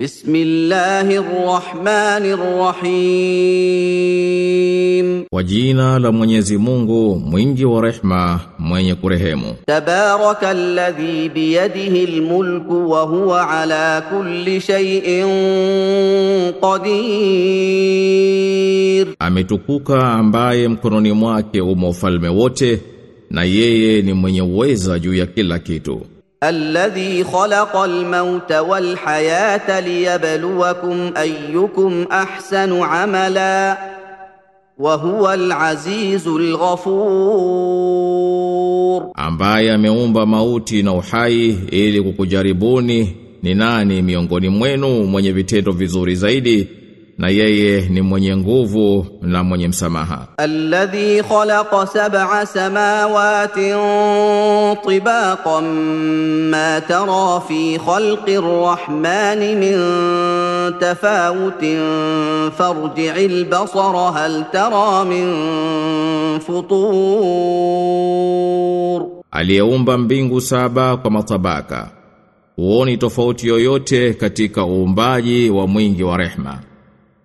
بسم الله الرحمن الرحيم Kwa jina la Mwenyezi Mungu mwingi wa rehma mwenye kurehemu تبارك الذي بيده الملك وهو على كل شيء قدير Ametukuka ambaye mkononi mwake umo ufalme wote na yeye ni mwenye uweza juu ya kila kitu الذي خلق الموت والحياة ليبلوكم أيكم أحسن عملا وهو العزيز الغفور ambaye ameumba mauti na uhai ili kukujaribuni ni nani miongoni mwenu mwenye vitendo vizuri zaidi na yeye ni mwenye nguvu na mwenye msamaha. Alladhi khalaqa sab'a samawati tibaqan ma tara fi khalqi arrahmani min tafawutin farji'il basara hal tara min futur, aliyeumba mbingu saba kwa matabaka, huoni tofauti yoyote katika uumbaji wa mwingi wa rehma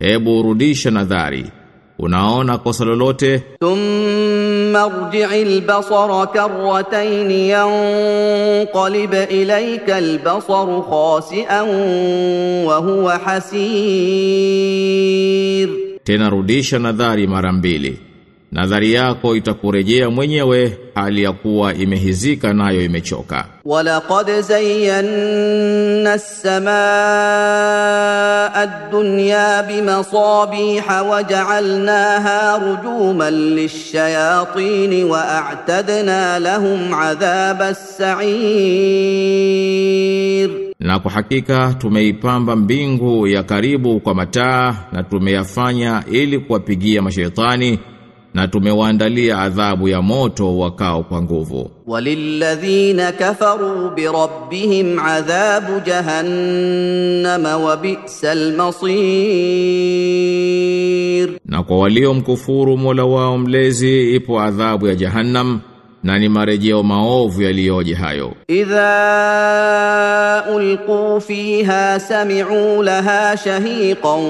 hebu rudisha nadhari. Unaona kosa lolote? Thumma rji'i al-basara karratayn yanqalib ilayka al-basaru khasi'an wa huwa hasir. Tena rudisha nadhari mara mbili nadhari yako itakurejea mwenyewe hali ya kuwa imehizika nayo imechoka. Walaqad zayyana as-samaa'a ad-dunya bimasabiha wa ja'alnaha rujuman lish-shayatin wa a'tadna lahum 'adhaba as-sa'ir, na kwa hakika tumeipamba mbingu ya karibu kwa mataa na tumeyafanya ili kuwapigia mashaitani na tumewaandalia adhabu ya moto wakao kwa nguvu. Walilladhina kafaru bi rabbihim adhabu jahannam wa bi'sal masir, na kwa waliomkufuru Mola wao mlezi ipo adhabu ya jahannam na ni marejeo maovu yaliyoje hayo. Idha ulqu fiha sami'u laha shahiqan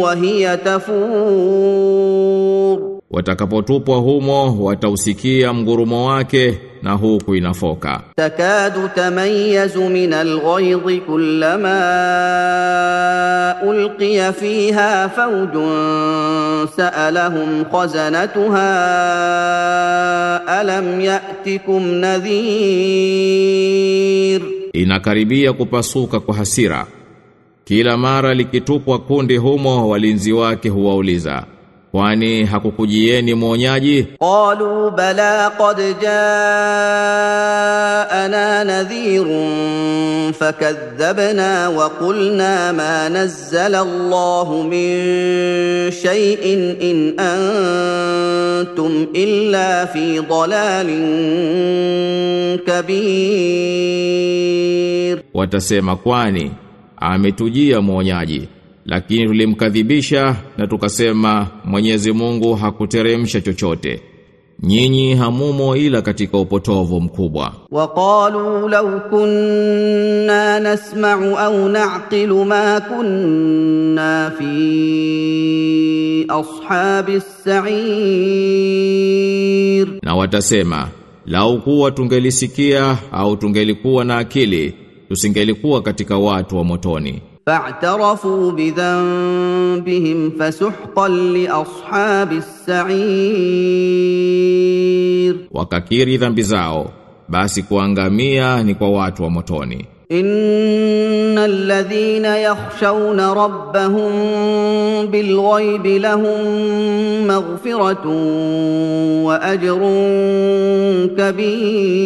wa hiya tafur, watakapotupwa humo watausikia mgurumo wake na huku inafoka. Takadu tamayazu min alghaidhi kullama ulqiya fiha fawjun sa'alahum khazanatuha alam ya'tikum nadhir, inakaribia kupasuka kwa hasira kila mara likitupwa kundi humo, walinzi wake huwauliza kwani hakukujieni mwonyaji? Qalu bala qad jaana nadhirun fakadhabna wa qulna ma nazzala Allahu min shay'in in antum illa fi dhalalin kabir, watasema kwani ametujia mwonyaji lakini tulimkadhibisha na tukasema Mwenyezi Mungu hakuteremsha chochote nyinyi hamumo ila katika upotovu mkubwa. Waqalu law kunna nasma'u au na'qilu ma kunna fi ashabis sa'ir, na watasema lau kuwa tungelisikia au tungelikuwa na akili tusingelikuwa katika watu wa motoni. فاعترفوا بذنبهم فسحقا لاصحاب السعير wakakiri dhambi zao basi kuangamia ni kwa watu wa motoni ان الذين يخشون ربهم بالغيب لهم مغفره واجر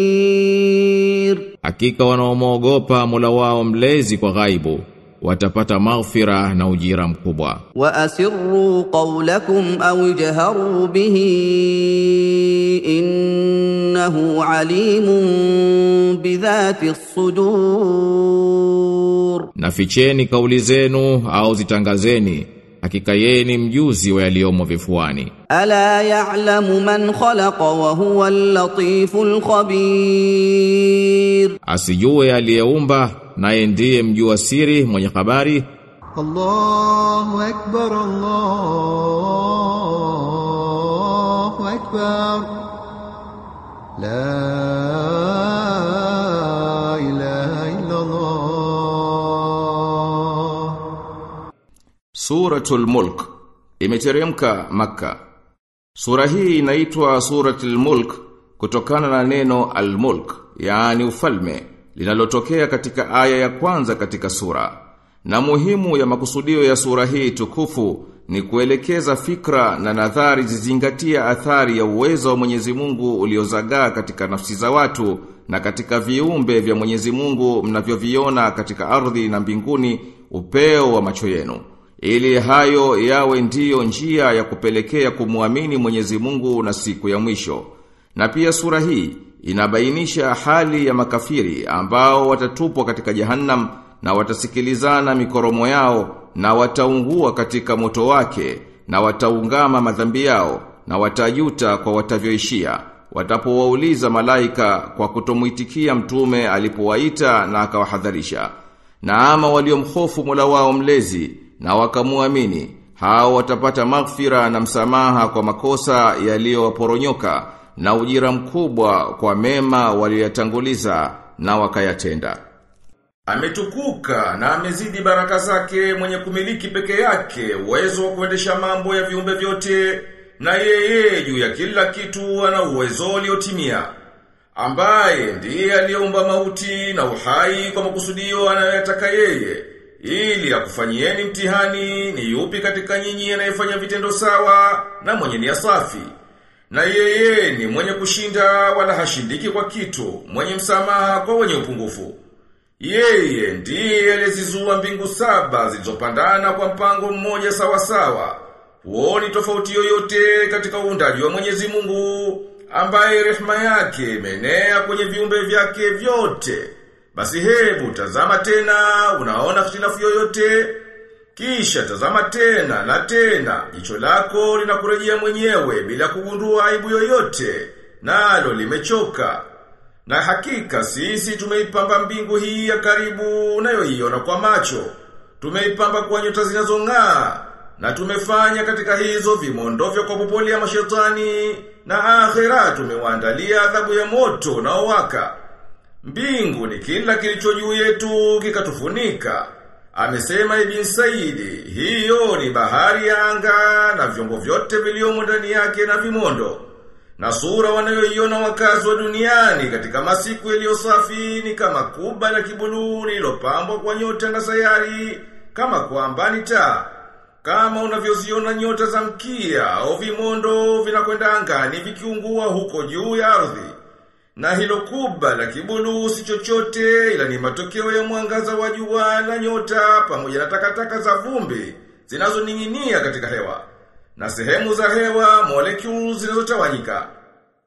كبير hakika wanaomwogopa Mola wao mlezi kwa ghaibu watapata maghfira na ujira mkubwa. Wa asirru qawlakum aw jaharu bihi innahu alimun bidhati sudur, naficheni kauli zenu au zitangazeni hakika yeye ni mjuzi wa yaliyomo vifuani. Ala ya'lamu man khalaqa wa huwa al-latiful khabir, asijue aliyeumba naye ndiye mjua siri mwenye habari. Allahu akbar Allahu akbar. La ilaha illa Allah Suratul Mulk imeteremka maka. Sura hii inaitwa Suratul Mulk kutokana na neno al-mulk yaani ufalme linalotokea katika aya ya kwanza katika sura. Na muhimu ya makusudio ya sura hii tukufu ni kuelekeza fikra na nadhari zizingatia athari ya uwezo wa Mwenyezi Mungu uliozagaa katika nafsi za watu na katika viumbe vya Mwenyezi Mungu mnavyoviona katika ardhi na mbinguni upeo wa macho yenu ili hayo yawe ndiyo njia ya kupelekea kumwamini Mwenyezi Mungu na siku ya mwisho. Na pia sura hii inabainisha hali ya makafiri ambao watatupwa katika jahannam na watasikilizana mikoromo yao na wataungua katika moto wake na wataungama madhambi yao na watajuta kwa watavyoishia. Watapowauliza malaika kwa kutomwitikia mtume alipowaita na akawahadharisha. Na ama waliomhofu Mola wao mlezi na wakamuamini hao watapata maghfira na msamaha kwa makosa yaliyowaporonyoka na ujira mkubwa kwa mema waliyatanguliza na wakayatenda. Ametukuka na amezidi baraka zake mwenye kumiliki peke yake uwezo wa kuendesha mambo ya viumbe vyote na yeye juu ya kila kitu ana uwezo uliotimia ambaye ndiye aliyeumba mauti na uhai kwa makusudio anayoyataka yeye ili akufanyieni mtihani ni yupi katika nyinyi anayefanya vitendo sawa na mwenye nia safi na yeye ni mwenye kushinda wala hashindiki kwa kitu mwenye msamaha kwa wenye upungufu. Yeye ndiye alizizua mbingu saba zilizopandana kwa mpango mmoja sawa sawa huoni tofauti yoyote katika uundaji wa Mwenyezi Mungu ambaye rehema yake imenea kwenye viumbe vyake vyote. Basi hebu tazama tena, unaona hitilafu yoyote? Kisha tazama tena na tena, jicho lako linakurejea mwenyewe bila kugundua aibu yoyote, nalo limechoka. Na hakika sisi tumeipamba mbingu hii ya karibu unayoiona kwa macho. Tumeipamba kwa nyota zinazong'aa na tumefanya katika hizo vimondo vya kupopolia mashetani na akhera tumewaandalia adhabu ya moto na owaka Mbingu ni kila kilicho juu yetu kikatufunika. Amesema Ibn Saidi, hiyo ni bahari ya anga na vyombo vyote viliomo ndani yake na vimondo. Na sura wanayoiona wakazi wa duniani katika masiku yaliyo safi ni kama kuba la kibuluu lililopambwa kwa nyota na sayari, kama kwamba ni taa. Kama unavyoziona nyota za mkia au vimondo vinakwenda angani vikiungua huko juu ya ardhi. Na hilo kuba la kibulu si chochote ila ni matokeo ya mwangaza wa jua na nyota pamoja na takataka za vumbi zinazoning'inia katika hewa na sehemu za hewa molecules zinazotawanyika.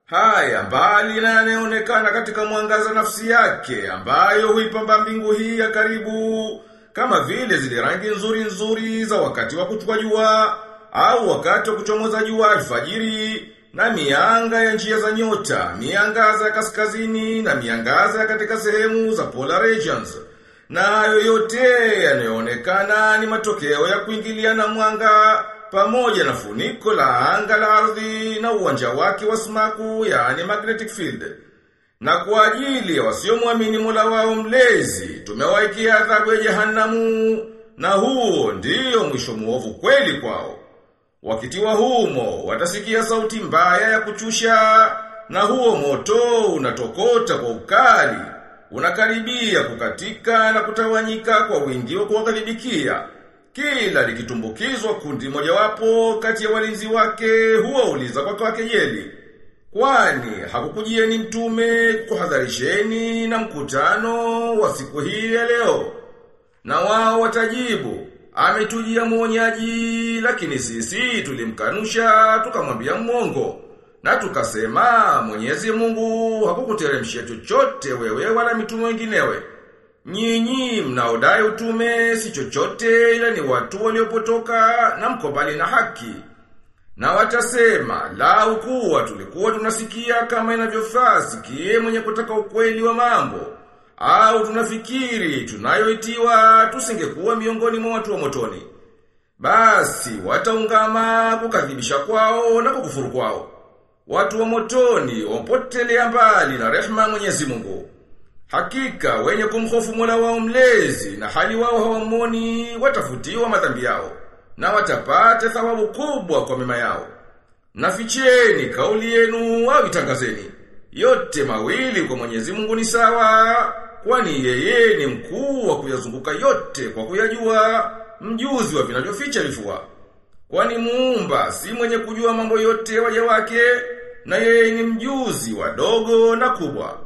Haya mbali na yanayoonekana katika mwangaza nafsi yake ambayo huipamba mbingu hii ya karibu kama vile zile rangi nzuri nzuri za wakati wa kuchukua jua au wakati wa kuchomoza jua alfajiri na mianga ya njia za nyota, miangaza ya kaskazini na miangaza ya katika sehemu za polar regions. Na hayo yote yanayoonekana ni matokeo ya kuingilia na mwanga pamoja na funiko la anga la ardhi na uwanja wake wa sumaku yani magnetic field. Na kwa ajili ya wasiomwamini Mola wao mlezi, tumewaikia adhabu ya jehanamu na huo ndiyo mwisho muovu kweli kwao. Wakitiwa humo, watasikia sauti mbaya ya kuchusha, na huo moto unatokota kwa ukali, unakaribia kukatika na kutawanyika kwa wingi wa kuwakaribikia. Kila likitumbukizwa kundi mojawapo kati ya walinzi wake huwa uliza kwa kwa kejeli. Kwani hakukujieni mtume kuhadharisheni na mkutano wa siku hii ya leo. Na wao watajibu, ametujia mwonyaji lakini sisi tulimkanusha tukamwambia mwongo. Na tukasema Mwenyezi Mungu hakukuteremshia chochote wewe wala mitume wenginewe. Nyinyi mnaodai utume si chochote ila ni watu waliopotoka na mkobali na haki. Na watasema, lau kuwa tulikuwa tunasikia kama inavyofaa sikie mwenye kutaka ukweli wa mambo. Au tunafikiri tunayoitiwa tusingekuwa miongoni mwa watu wa motoni. Basi wataungama kukadhibisha kwao na kukufuru kwao. Watu wa motoni wapotelea mbali na rehema Mwenyezi Mungu. Hakika wenye kumhofu Mola wao mlezi na hali wao hawamoni watafutiwa madhambi yao na watapata thawabu kubwa kwa mema yao. Naficheni kauli yenu au itangazeni. Yote mawili kwa Mwenyezi Mungu ni sawa, kwani yeye ni mkuu wa kuyazunguka yote kwa kuyajua, mjuzi wa vinavyoficha vifua. Kwani muumba si mwenye kujua mambo yote waja wake, na yeye ni mjuzi wa dogo na kubwa.